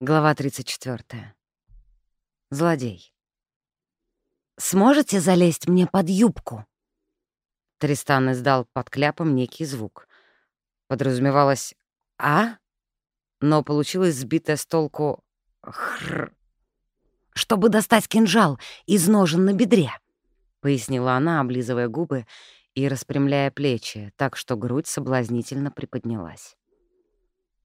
Глава 34. Злодей. «Сможете залезть мне под юбку?» Тристан издал под кляпом некий звук. Подразумевалось «А?», но получилось сбитое с толку «Хр». «Чтобы достать кинжал из ножен на бедре», — пояснила она, облизывая губы и распрямляя плечи, так что грудь соблазнительно приподнялась.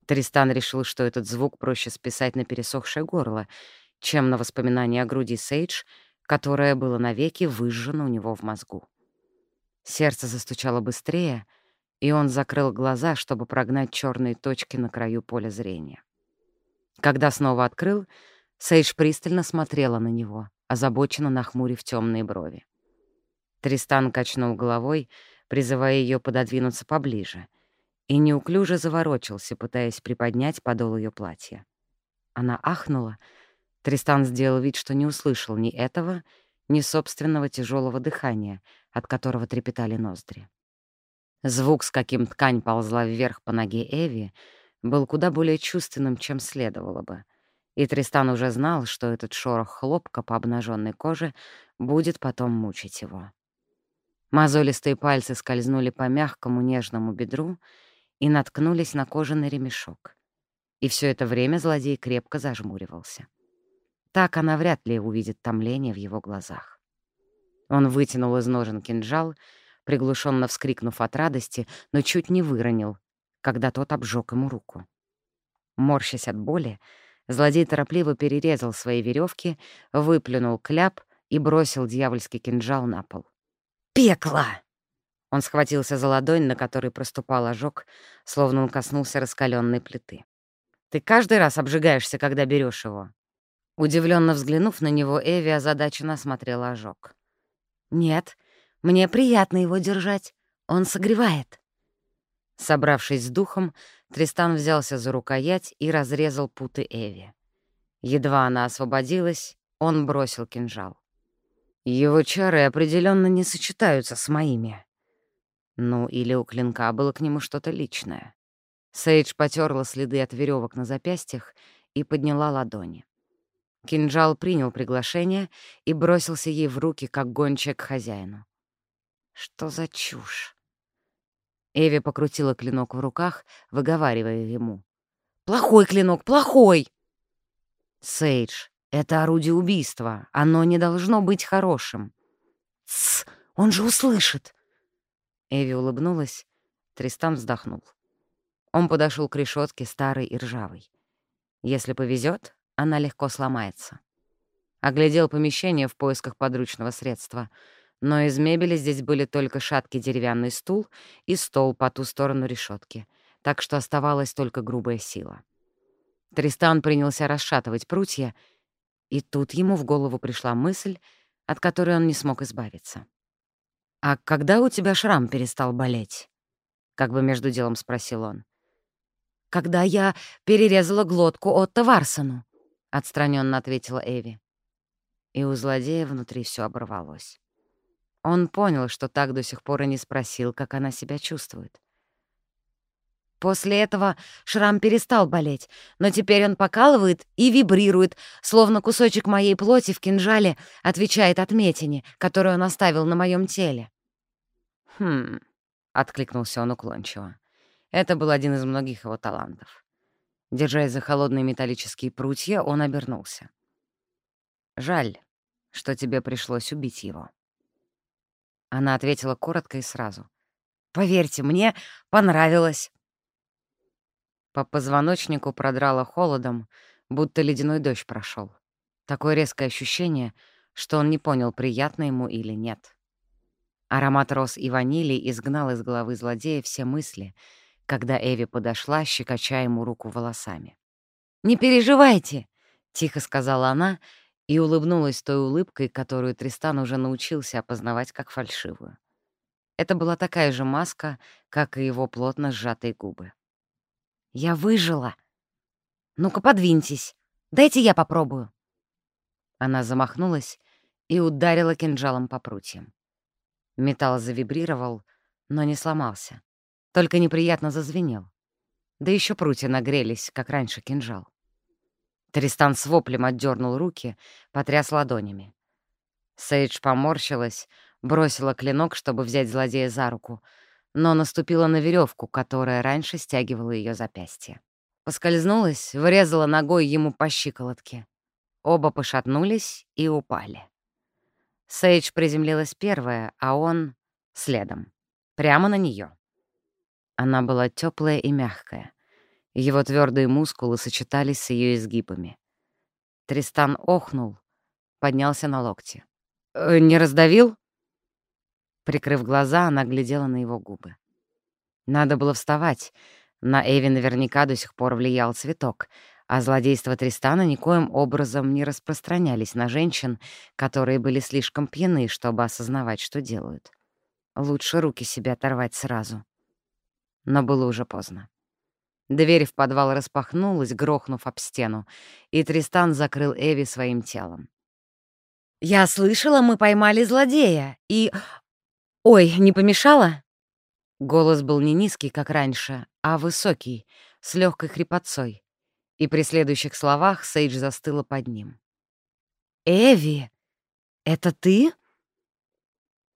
Тристан решил, что этот звук проще списать на пересохшее горло, чем на воспоминание о груди Сейдж, которое было навеки выжжено у него в мозгу. Сердце застучало быстрее, и он закрыл глаза, чтобы прогнать черные точки на краю поля зрения. Когда снова открыл, Сейдж пристально смотрела на него, озабоченно нахмурив темные брови. Тристан качнул головой, призывая ее пододвинуться поближе — и неуклюже заворочился, пытаясь приподнять подол ее платья. Она ахнула. Тристан сделал вид, что не услышал ни этого, ни собственного тяжелого дыхания, от которого трепетали ноздри. Звук, с каким ткань ползла вверх по ноге Эви, был куда более чувственным, чем следовало бы. И Тристан уже знал, что этот шорох хлопка по обнаженной коже будет потом мучить его. Мозолистые пальцы скользнули по мягкому нежному бедру, и наткнулись на кожаный ремешок. И все это время злодей крепко зажмуривался. Так она вряд ли увидит томление в его глазах. Он вытянул из ножен кинжал, приглушенно вскрикнув от радости, но чуть не выронил, когда тот обжег ему руку. Морщась от боли, злодей торопливо перерезал свои веревки, выплюнул кляп и бросил дьявольский кинжал на пол. «Пекло!» Он схватился за ладонь, на которой проступал ожог, словно он коснулся раскаленной плиты. «Ты каждый раз обжигаешься, когда берешь его?» Удивленно взглянув на него, Эви озадаченно осмотрела ожог. «Нет, мне приятно его держать. Он согревает». Собравшись с духом, Тристан взялся за рукоять и разрезал путы Эви. Едва она освободилась, он бросил кинжал. «Его чары определенно не сочетаются с моими», ну, или у клинка было к нему что-то личное. Сейдж потерла следы от веревок на запястьях и подняла ладони. Кинжал принял приглашение и бросился ей в руки, как гончая к хозяину. Что за чушь? Эви покрутила клинок в руках, выговаривая ему. «Плохой клинок, плохой!» «Сейдж, это орудие убийства. Оно не должно быть хорошим». «Тсс, он же услышит!» Эви улыбнулась, Тристан вздохнул. Он подошел к решетке старой и ржавой. Если повезет, она легко сломается. Оглядел помещение в поисках подручного средства, но из мебели здесь были только шаткий деревянный стул и стол по ту сторону решетки, так что оставалась только грубая сила. Тристан принялся расшатывать прутья, и тут ему в голову пришла мысль, от которой он не смог избавиться. «А когда у тебя шрам перестал болеть?» — как бы между делом спросил он. «Когда я перерезала глотку Отто Варсону», — отстраненно ответила Эви. И у злодея внутри все оборвалось. Он понял, что так до сих пор и не спросил, как она себя чувствует. После этого шрам перестал болеть, но теперь он покалывает и вибрирует, словно кусочек моей плоти в кинжале отвечает отметине, которую он оставил на моем теле. «Хм...» — откликнулся он уклончиво. Это был один из многих его талантов. Держась за холодные металлические прутья, он обернулся. «Жаль, что тебе пришлось убить его». Она ответила коротко и сразу. «Поверьте, мне понравилось». По позвоночнику продрало холодом, будто ледяной дождь прошел. Такое резкое ощущение, что он не понял, приятно ему или нет. Аромат роз и ванили изгнал из головы злодея все мысли, когда Эви подошла, щекоча ему руку волосами. «Не переживайте!» — тихо сказала она и улыбнулась той улыбкой, которую Тристан уже научился опознавать как фальшивую. Это была такая же маска, как и его плотно сжатые губы. «Я выжила! Ну-ка, подвиньтесь! Дайте я попробую!» Она замахнулась и ударила кинжалом по прутьям. Металл завибрировал, но не сломался. Только неприятно зазвенел. Да еще прутья нагрелись, как раньше кинжал. Тристан с воплем отдернул руки, потряс ладонями. Сейдж поморщилась, бросила клинок, чтобы взять злодея за руку, но наступила на веревку, которая раньше стягивала ее запястье. Поскользнулась, врезала ногой ему по щиколотке. Оба пошатнулись и упали. Сейдж приземлилась первая, а он — следом, прямо на нее. Она была теплая и мягкая. Его твердые мускулы сочетались с ее изгибами. Тристан охнул, поднялся на локти. «Э, «Не раздавил?» Прикрыв глаза, она глядела на его губы. Надо было вставать. На Эви наверняка до сих пор влиял цветок, а злодейства Тристана никоим образом не распространялись на женщин, которые были слишком пьяны, чтобы осознавать, что делают. Лучше руки себе оторвать сразу. Но было уже поздно. Дверь в подвал распахнулась, грохнув об стену, и Тристан закрыл Эви своим телом. «Я слышала, мы поймали злодея, и... Ой, не помешало?» Голос был не низкий, как раньше, а высокий, с легкой хрипотцой. И при следующих словах Сейдж застыла под ним. «Эви, это ты?»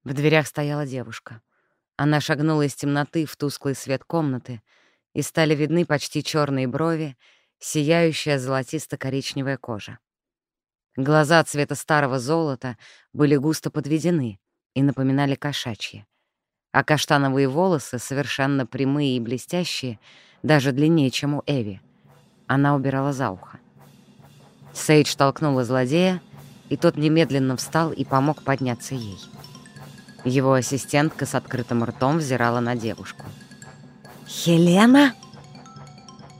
В дверях стояла девушка. Она шагнула из темноты в тусклый свет комнаты, и стали видны почти черные брови, сияющая золотисто-коричневая кожа. Глаза цвета старого золота были густо подведены и напоминали кошачьи, а каштановые волосы, совершенно прямые и блестящие, даже длиннее, чем у Эви, она убирала за ухо. Сейдж толкнула злодея, и тот немедленно встал и помог подняться ей. Его ассистентка с открытым ртом взирала на девушку — «Хелена?»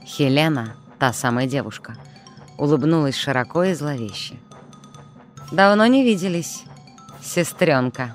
Хелена, та самая девушка, улыбнулась широко и зловеще. «Давно не виделись, сестренка.